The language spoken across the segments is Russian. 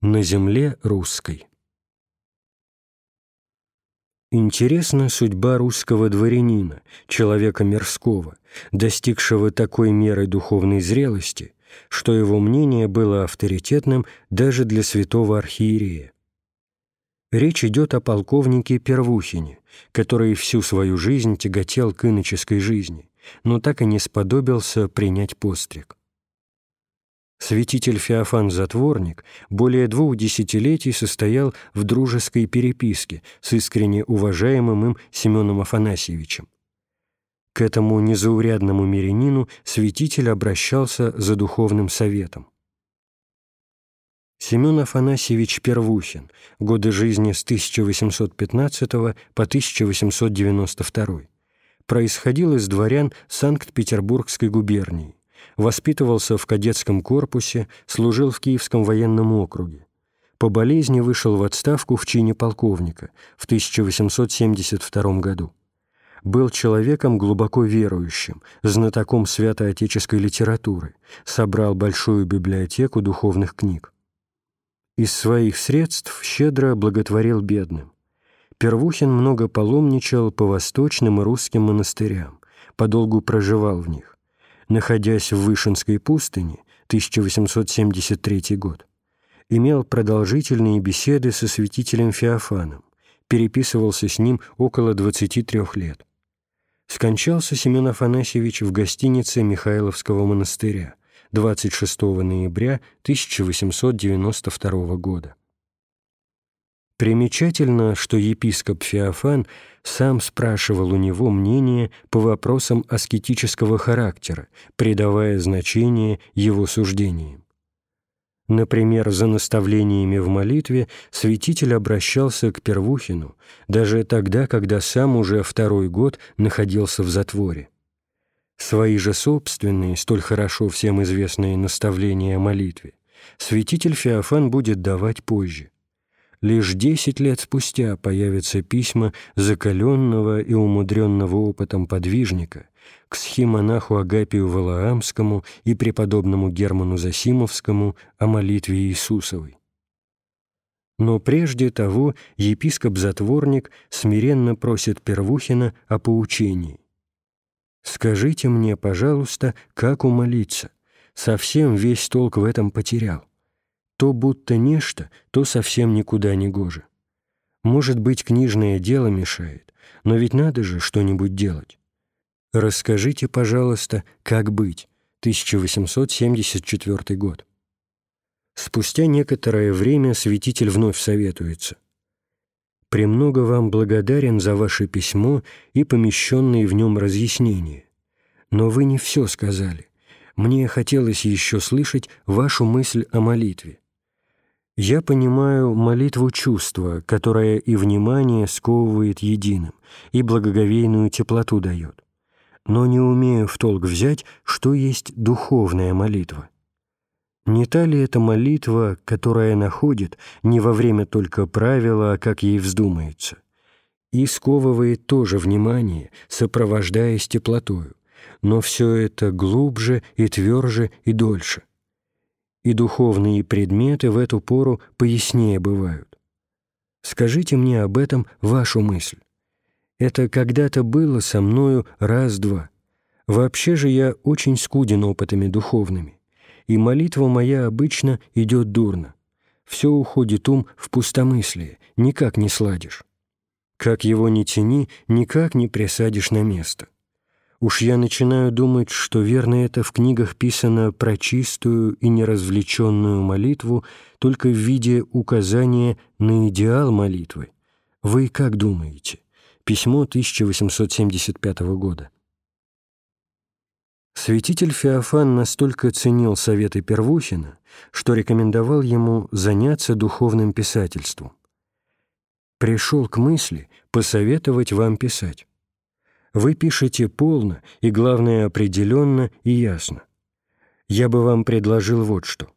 На земле русской. Интересна судьба русского дворянина, человека мирского, достигшего такой меры духовной зрелости, что его мнение было авторитетным даже для святого архиерея. Речь идет о полковнике Первухине, который всю свою жизнь тяготел к иноческой жизни, но так и не сподобился принять постриг. Святитель Феофан Затворник более двух десятилетий состоял в дружеской переписке с искренне уважаемым им Семеном Афанасьевичем. К этому незаурядному мирянину святитель обращался за духовным советом. Семен Афанасьевич Первухин, годы жизни с 1815 по 1892, происходил из дворян Санкт-Петербургской губернии воспитывался в кадетском корпусе, служил в Киевском военном округе. По болезни вышел в отставку в чине полковника в 1872 году. Был человеком глубоко верующим, знатоком святоотеческой литературы, собрал большую библиотеку духовных книг. Из своих средств щедро благотворил бедным. Первухин много паломничал по восточным и русским монастырям, подолгу проживал в них находясь в Вышинской пустыне, 1873 год, имел продолжительные беседы со святителем Феофаном, переписывался с ним около 23 лет. Скончался Семен Афанасьевич в гостинице Михайловского монастыря 26 ноября 1892 года. Примечательно, что епископ Феофан сам спрашивал у него мнение по вопросам аскетического характера, придавая значение его суждениям. Например, за наставлениями в молитве святитель обращался к Первухину даже тогда, когда сам уже второй год находился в затворе. Свои же собственные, столь хорошо всем известные наставления о молитве, святитель Феофан будет давать позже – Лишь десять лет спустя появятся письма закаленного и умудренного опытом подвижника к схимонаху Агапию Валаамскому и преподобному Герману Засимовскому о молитве Иисусовой. Но прежде того епископ-затворник смиренно просит Первухина о поучении. «Скажите мне, пожалуйста, как умолиться? Совсем весь толк в этом потерял то будто нечто, то совсем никуда не гоже. Может быть, книжное дело мешает, но ведь надо же что-нибудь делать. Расскажите, пожалуйста, как быть. 1874 год. Спустя некоторое время святитель вновь советуется. «Премного вам благодарен за ваше письмо и помещенные в нем разъяснения. Но вы не все сказали. Мне хотелось еще слышать вашу мысль о молитве. Я понимаю молитву чувства, которая и внимание сковывает единым, и благоговейную теплоту дает. Но не умею в толк взять, что есть духовная молитва. Не та ли это молитва, которая находит не во время только правила, а как ей вздумается, и сковывает тоже внимание, сопровождаясь теплотою, но все это глубже и тверже и дольше и духовные предметы в эту пору пояснее бывают. Скажите мне об этом вашу мысль. Это когда-то было со мною раз-два. Вообще же я очень скуден опытами духовными, и молитва моя обычно идет дурно. Все уходит ум в пустомыслие, никак не сладишь. Как его ни тяни, никак не присадишь на место. Уж я начинаю думать, что верно это в книгах писано про чистую и неразвлеченную молитву только в виде указания на идеал молитвы. Вы как думаете? Письмо 1875 года. Святитель Феофан настолько ценил советы Первухина, что рекомендовал ему заняться духовным писательством. «Пришел к мысли посоветовать вам писать. Вы пишете полно и, главное, определенно и ясно. Я бы вам предложил вот что.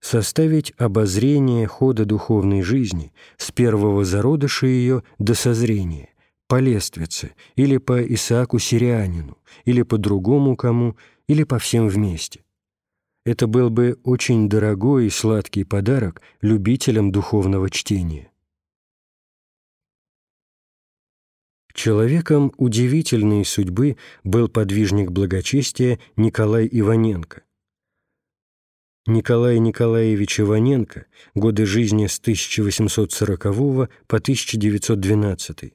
Составить обозрение хода духовной жизни с первого зародыша ее до созрения, по лествице, или по Исааку Сирианину, или по другому кому, или по всем вместе. это был бы очень дорогой и сладкий подарок любителям духовного чтения. Человеком удивительной судьбы был подвижник благочестия Николай Иваненко. Николай Николаевич Иваненко, годы жизни с 1840 по 1912,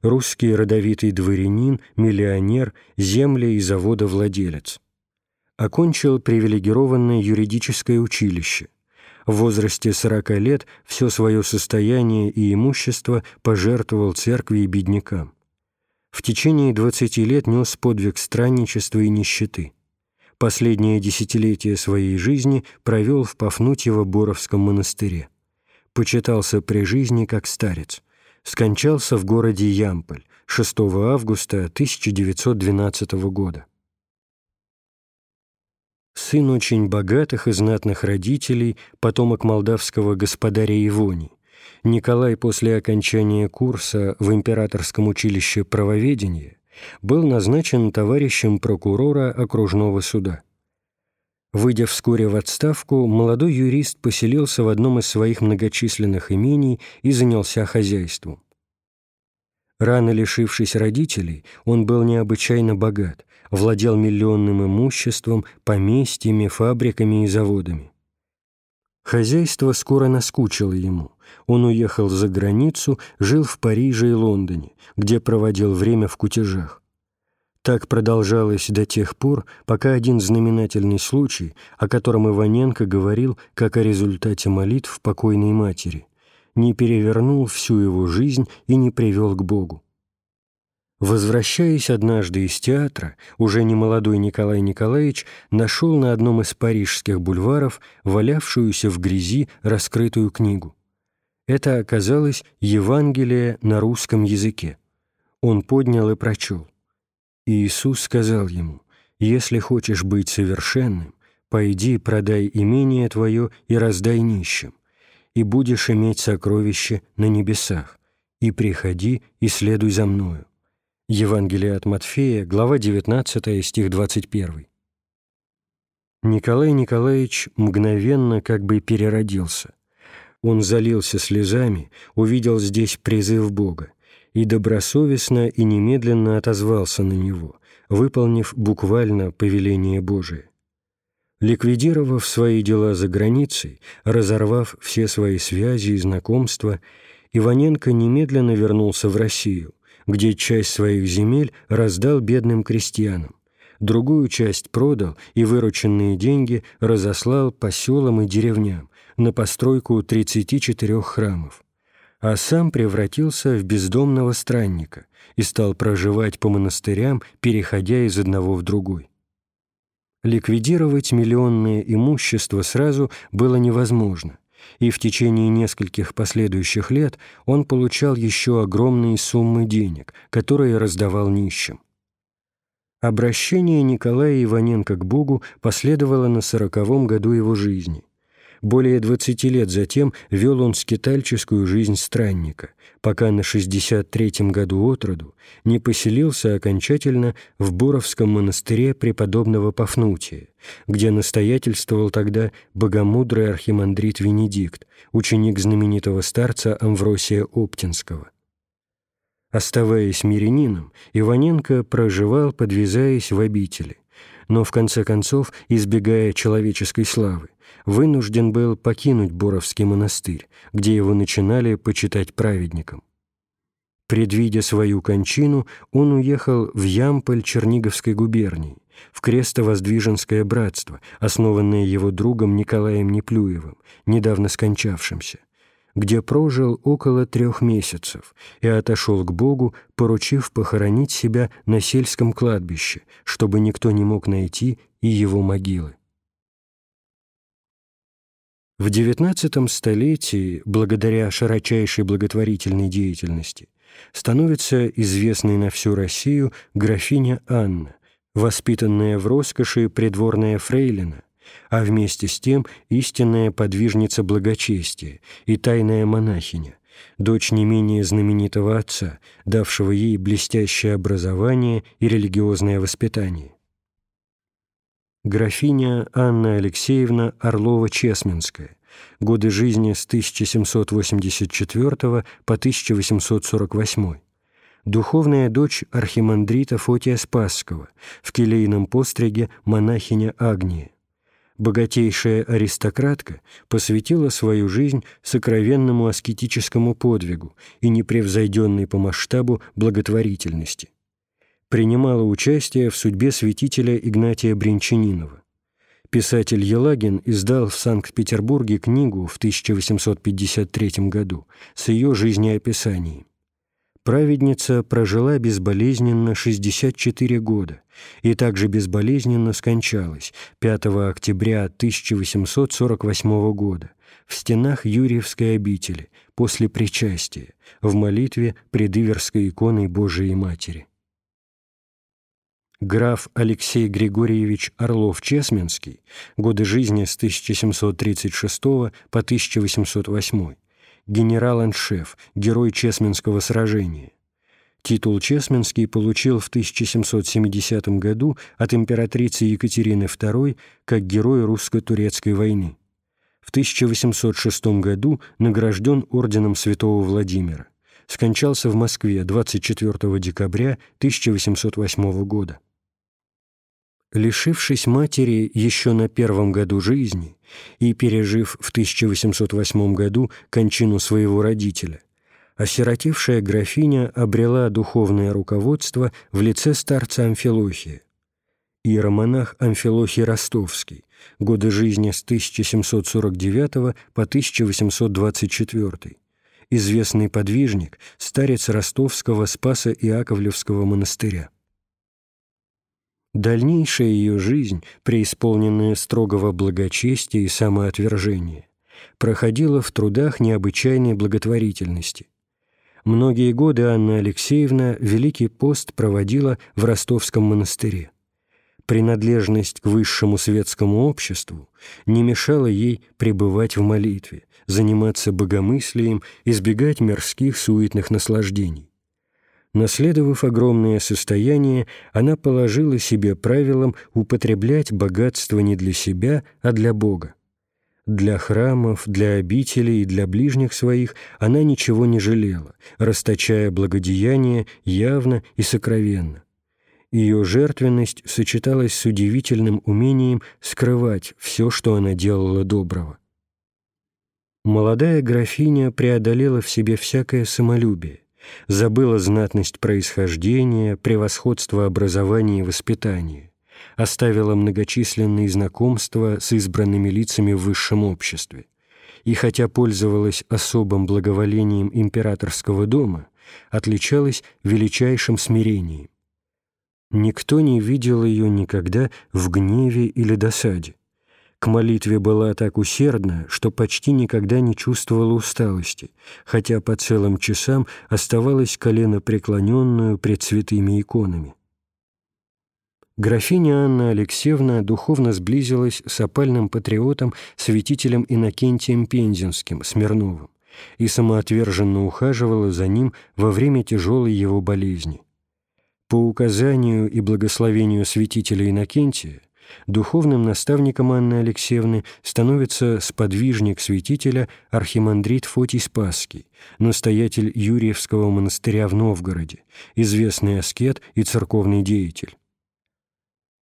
русский родовитый дворянин, миллионер, земли и заводовладелец. Окончил привилегированное юридическое училище. В возрасте 40 лет все свое состояние и имущество пожертвовал церкви и беднякам. В течение 20 лет нес подвиг странничества и нищеты. Последнее десятилетие своей жизни провел в Пафнутьево-Боровском монастыре. Почитался при жизни как старец. Скончался в городе Ямполь 6 августа 1912 года. Сын очень богатых и знатных родителей, потомок молдавского господаря Ивони, Николай после окончания курса в Императорском училище правоведения был назначен товарищем прокурора окружного суда. Выйдя вскоре в отставку, молодой юрист поселился в одном из своих многочисленных имений и занялся хозяйством. Рано лишившись родителей, он был необычайно богат, владел миллионным имуществом, поместьями, фабриками и заводами. Хозяйство скоро наскучило ему. Он уехал за границу, жил в Париже и Лондоне, где проводил время в кутежах. Так продолжалось до тех пор, пока один знаменательный случай, о котором Иваненко говорил как о результате молитв покойной матери, не перевернул всю его жизнь и не привел к Богу. Возвращаясь однажды из театра, уже немолодой Николай Николаевич нашел на одном из парижских бульваров валявшуюся в грязи раскрытую книгу. Это оказалось Евангелие на русском языке. Он поднял и прочел. И Иисус сказал ему, «Если хочешь быть совершенным, пойди, продай имение твое и раздай нищим, и будешь иметь сокровище на небесах, и приходи и следуй за мною». Евангелие от Матфея, глава 19, стих 21. Николай Николаевич мгновенно как бы переродился. Он залился слезами, увидел здесь призыв Бога и добросовестно и немедленно отозвался на него, выполнив буквально повеление Божие. Ликвидировав свои дела за границей, разорвав все свои связи и знакомства, Иваненко немедленно вернулся в Россию, где часть своих земель раздал бедным крестьянам, другую часть продал и вырученные деньги разослал по селам и деревням на постройку 34 храмов, а сам превратился в бездомного странника и стал проживать по монастырям, переходя из одного в другой. Ликвидировать миллионное имущество сразу было невозможно – и в течение нескольких последующих лет он получал еще огромные суммы денег, которые раздавал нищим. Обращение Николая Иваненко к Богу последовало на сороковом году его жизни. Более 20 лет затем вел он скитальческую жизнь странника, пока на 63-м году от роду не поселился окончательно в Боровском монастыре преподобного Пафнутия, где настоятельствовал тогда богомудрый архимандрит Венедикт, ученик знаменитого старца Амвросия Оптинского. Оставаясь мирянином, Иваненко проживал, подвязаясь в обители, но в конце концов, избегая человеческой славы, вынужден был покинуть Боровский монастырь, где его начинали почитать праведником. Предвидя свою кончину, он уехал в Ямполь Черниговской губернии, в Крестовоздвиженское братство, основанное его другом Николаем Неплюевым, недавно скончавшимся, где прожил около трех месяцев и отошел к Богу, поручив похоронить себя на сельском кладбище, чтобы никто не мог найти и его могилы. В XIX столетии, благодаря широчайшей благотворительной деятельности, становится известной на всю Россию графиня Анна, воспитанная в роскоши придворная фрейлина, а вместе с тем истинная подвижница благочестия и тайная монахиня, дочь не менее знаменитого отца, давшего ей блестящее образование и религиозное воспитание. Графиня Анна Алексеевна Орлова-Чесменская. Годы жизни с 1784 по 1848. Духовная дочь архимандрита Фотия Спасского, в келейном постриге монахиня Агния богатейшая аристократка посвятила свою жизнь сокровенному аскетическому подвигу и непревзойденной по масштабу благотворительности. Принимала участие в судьбе святителя Игнатия Бринчанинова. Писатель Елагин издал в Санкт-Петербурге книгу в 1853 году с ее жизнеописанием. Праведница прожила безболезненно 64 года и также безболезненно скончалась 5 октября 1848 года в стенах Юрьевской обители после причастия в молитве пред Иверской иконой Божией Матери. Граф Алексей Григорьевич Орлов-Чесменский, годы жизни с 1736 по 1808 генерал-аншеф, герой Чесменского сражения. Титул Чесменский получил в 1770 году от императрицы Екатерины II как герой русско-турецкой войны. В 1806 году награжден орденом святого Владимира. Скончался в Москве 24 декабря 1808 года. Лишившись матери еще на первом году жизни и пережив в 1808 году кончину своего родителя, осиротевшая графиня обрела духовное руководство в лице старца Амфилохия. Иеромонах Амфилохий Ростовский, годы жизни с 1749 по 1824, известный подвижник, старец Ростовского Спаса Иаковлевского монастыря. Дальнейшая ее жизнь, преисполненная строгого благочестия и самоотвержения, проходила в трудах необычайной благотворительности. Многие годы Анна Алексеевна Великий пост проводила в Ростовском монастыре. Принадлежность к высшему светскому обществу не мешала ей пребывать в молитве, заниматься богомыслием, избегать мирских суетных наслаждений. Наследовав огромное состояние, она положила себе правилом употреблять богатство не для себя, а для Бога. Для храмов, для обителей и для ближних своих она ничего не жалела, расточая благодеяние явно и сокровенно. Ее жертвенность сочеталась с удивительным умением скрывать все, что она делала доброго. Молодая графиня преодолела в себе всякое самолюбие, забыла знатность происхождения, превосходство образования и воспитания, оставила многочисленные знакомства с избранными лицами в высшем обществе, и хотя пользовалась особым благоволением императорского дома, отличалась величайшим смирением. Никто не видел ее никогда в гневе или досаде к молитве была так усердна, что почти никогда не чувствовала усталости, хотя по целым часам оставалась колено преклоненную пред святыми иконами. Графиня Анна Алексеевна духовно сблизилась с опальным патриотом, святителем Иннокентием Пензенским, Смирновым, и самоотверженно ухаживала за ним во время тяжелой его болезни. По указанию и благословению святителя Иннокентия Духовным наставником Анны Алексеевны становится сподвижник святителя архимандрит Фотий Спасский, настоятель Юрьевского монастыря в Новгороде, известный аскет и церковный деятель.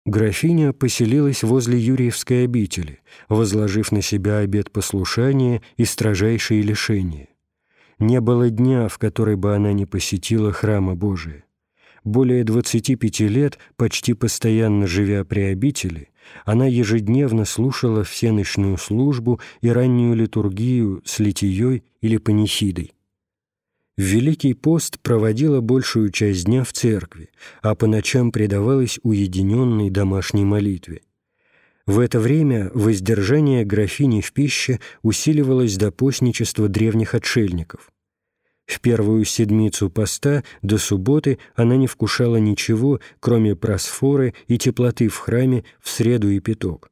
Графиня поселилась возле Юрьевской обители, возложив на себя обет послушания и строжайшие лишения. Не было дня, в который бы она не посетила храма Божия более 25 лет, почти постоянно живя при обители, она ежедневно слушала всеночную службу и раннюю литургию с литией или панихидой. В Великий пост проводила большую часть дня в церкви, а по ночам предавалась уединенной домашней молитве. В это время воздержание графини в пище усиливалось до постничества древних отшельников. В первую седмицу поста до субботы она не вкушала ничего, кроме просфоры и теплоты в храме в среду и пяток,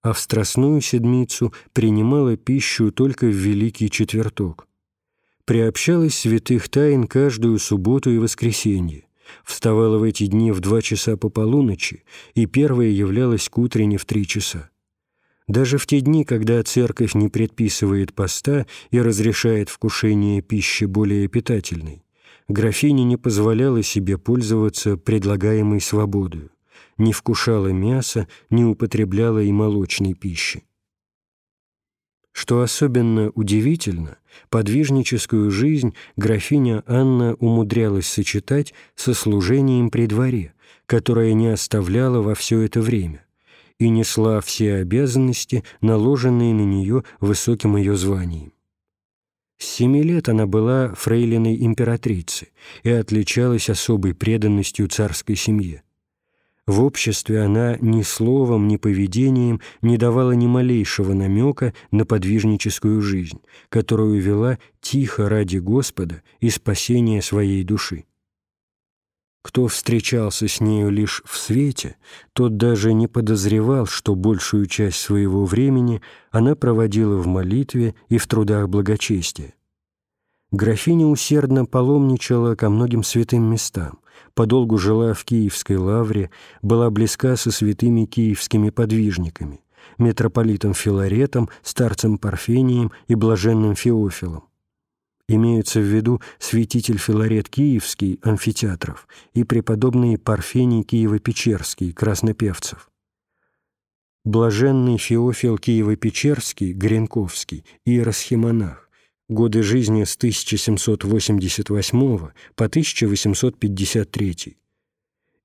а в страстную седмицу принимала пищу только в Великий Четверток. Приобщалась святых тайн каждую субботу и воскресенье, вставала в эти дни в два часа по полуночи, и первая являлась к утренне в три часа. Даже в те дни, когда церковь не предписывает поста и разрешает вкушение пищи более питательной, графиня не позволяла себе пользоваться предлагаемой свободою, не вкушала мяса, не употребляла и молочной пищи. Что особенно удивительно, подвижническую жизнь графиня Анна умудрялась сочетать со служением при дворе, которое не оставляло во все это время и несла все обязанности, наложенные на нее высоким ее званием. С семи лет она была фрейлиной императрицы и отличалась особой преданностью царской семье. В обществе она ни словом, ни поведением не давала ни малейшего намека на подвижническую жизнь, которую вела тихо ради Господа и спасения своей души. Кто встречался с нею лишь в свете, тот даже не подозревал, что большую часть своего времени она проводила в молитве и в трудах благочестия. Графиня усердно паломничала ко многим святым местам, подолгу жила в Киевской лавре, была близка со святыми киевскими подвижниками, митрополитом Филаретом, старцем Парфением и блаженным Феофилом имеются в виду святитель Филарет Киевский, амфитеатров, и преподобный Парфений Киево-Печерский, краснопевцев. Блаженный Феофил Киево-Печерский, Гренковский, иеросхимонах, годы жизни с 1788 по 1853.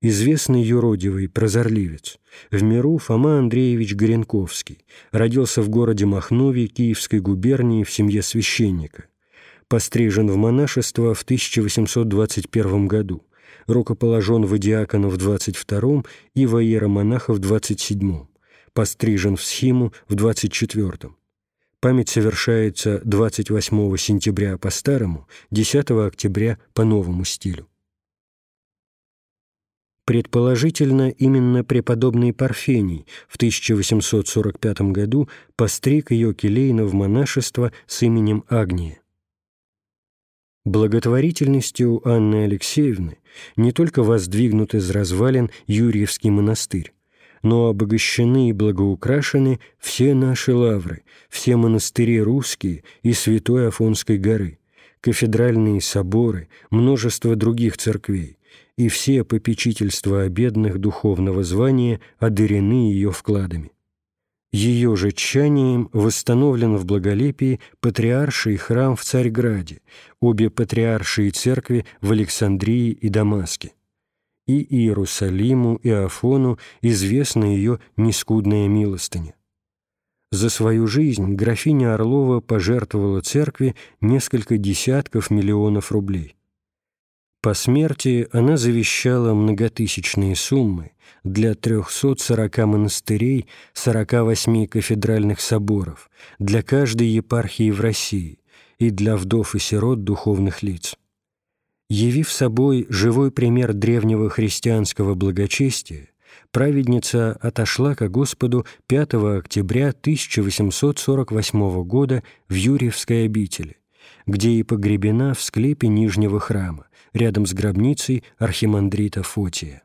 Известный юродивый прозорливец, в миру Фома Андреевич Гренковский, родился в городе Махнове Киевской губернии в семье священника пострижен в монашество в 1821 году, рукоположен в диакона в 22 и в иеромонаха в 27 пострижен в схиму в 24 Память совершается 28 сентября по старому, 10 октября по новому стилю. Предположительно, именно преподобный Парфений в 1845 году постриг ее келейно в монашество с именем Агния. Благотворительностью Анны Алексеевны не только воздвигнут из развалин Юрьевский монастырь, но обогащены и благоукрашены все наши лавры, все монастыри русские и Святой Афонской горы, кафедральные соборы, множество других церквей, и все попечительства о бедных духовного звания одарены ее вкладами. Ее же тщанием восстановлен в благолепии патриарший храм в Царьграде, обе патриаршие церкви в Александрии и Дамаске. И Иерусалиму, и Афону известна ее нескудная милостыня. За свою жизнь графиня Орлова пожертвовала церкви несколько десятков миллионов рублей. По смерти она завещала многотысячные суммы для 340 монастырей, 48 кафедральных соборов, для каждой епархии в России и для вдов и сирот духовных лиц. Явив собой живой пример древнего христианского благочестия, праведница отошла ко Господу 5 октября 1848 года в Юрьевской обители, где и погребена в склепе Нижнего храма, рядом с гробницей архимандрита Фотия.